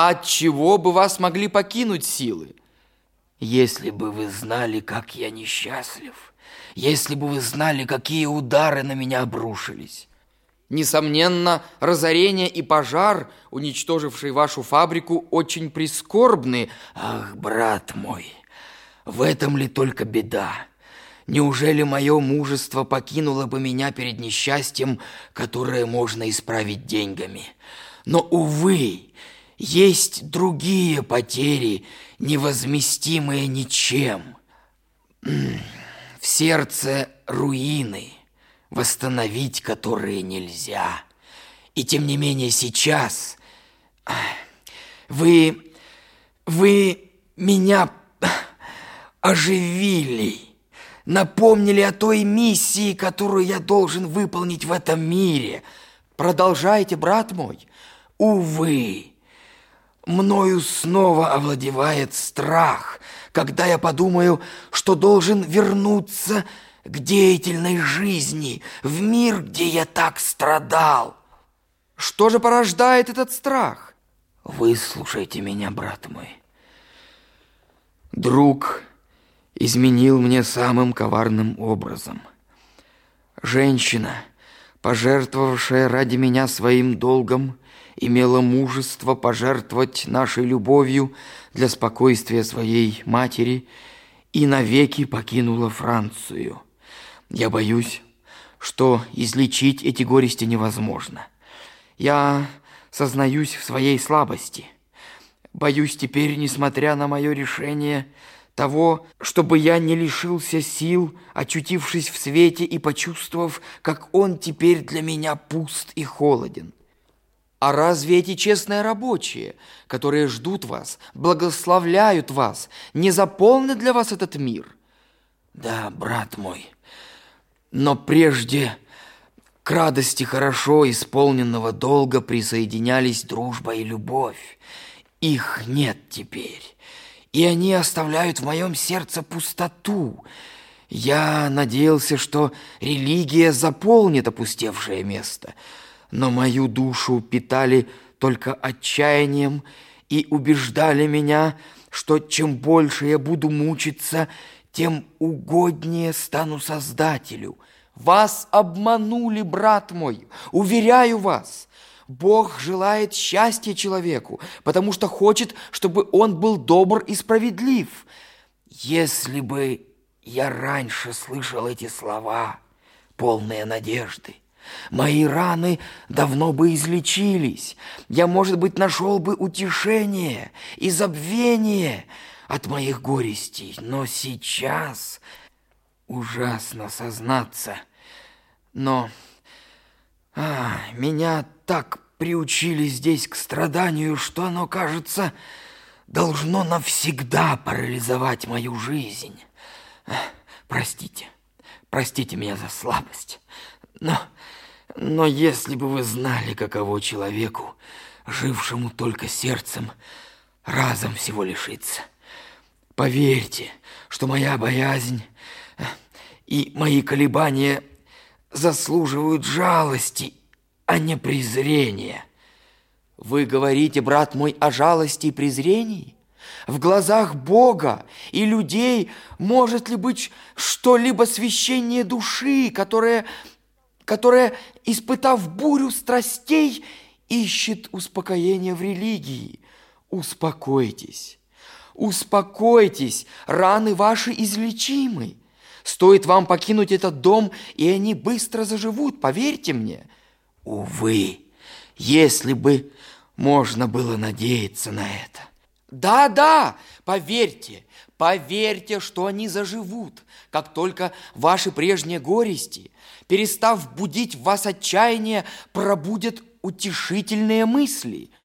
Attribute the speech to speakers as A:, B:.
A: А от чего бы вас могли покинуть силы?
B: Если бы вы знали, как я несчастлив, если бы вы знали, какие удары на меня обрушились.
A: Несомненно, разорение и пожар, уничтоживший вашу фабрику, очень прискорбны.
B: Ах, брат мой, в этом ли только беда? Неужели мое мужество покинуло бы меня перед несчастьем, которое можно исправить деньгами? Но, увы, есть другие потери, невозместимые ничем. В сердце руины, восстановить которые нельзя. И тем не менее сейчас вы, вы меня оживили, напомнили о той миссии, которую я должен выполнить в этом мире.
A: Продолжайте, брат мой.
B: Увы, мною снова овладевает страх, когда я подумаю, что должен вернуться к деятельной жизни, в мир, где я так страдал.
A: Что же порождает этот страх?
B: Выслушайте меня, брат мой. Друг изменил мне самым коварным образом. Женщина, пожертвовавшая ради меня своим долгом, имела мужество пожертвовать нашей любовью для спокойствия своей матери и навеки покинула Францию. Я боюсь, что излечить эти горести невозможно. Я сознаюсь в своей слабости. Боюсь теперь, несмотря на мое решение, того, чтобы я не лишился сил, очутившись в свете и почувствовав, как он теперь для меня пуст и холоден.
A: А разве эти честные рабочие, которые ждут вас, благословляют вас, не заполнят для вас этот мир?
B: Да, брат мой, но прежде к радости хорошо исполненного долга присоединялись дружба и любовь. Их нет теперь и они оставляют в моем сердце пустоту. Я надеялся, что религия заполнит опустевшее место, но мою душу питали только отчаянием и убеждали меня, что чем больше я буду мучиться, тем угоднее стану Создателю.
A: Вас обманули, брат мой, уверяю вас. Бог желает счастья человеку, потому что хочет, чтобы он был добр и справедлив.
B: Если бы я раньше слышал эти слова, полные надежды, мои раны давно бы излечились. Я, может быть, нашел бы утешение и забвение от моих горестей. Но сейчас ужасно сознаться. Но а, меня так приучили здесь к страданию, что оно, кажется, должно навсегда парализовать мою жизнь. Простите, простите меня за слабость, но, но если бы вы знали, каково человеку, жившему только сердцем, разом всего лишиться. Поверьте, что моя боязнь и мои колебания – заслуживают жалости, а не презрения.
A: Вы говорите, брат мой, о жалости и презрении? В глазах Бога и людей может ли быть что-либо священнее души, которая, которая, испытав бурю страстей, ищет успокоение в религии? Успокойтесь, успокойтесь, раны ваши излечимы. Стоит вам покинуть этот дом, и они быстро заживут, поверьте мне.
B: Увы, если бы можно было надеяться на это.
A: Да, да, поверьте, поверьте, что они заживут, как только ваши прежние горести, перестав будить в вас отчаяние, пробудят утешительные мысли –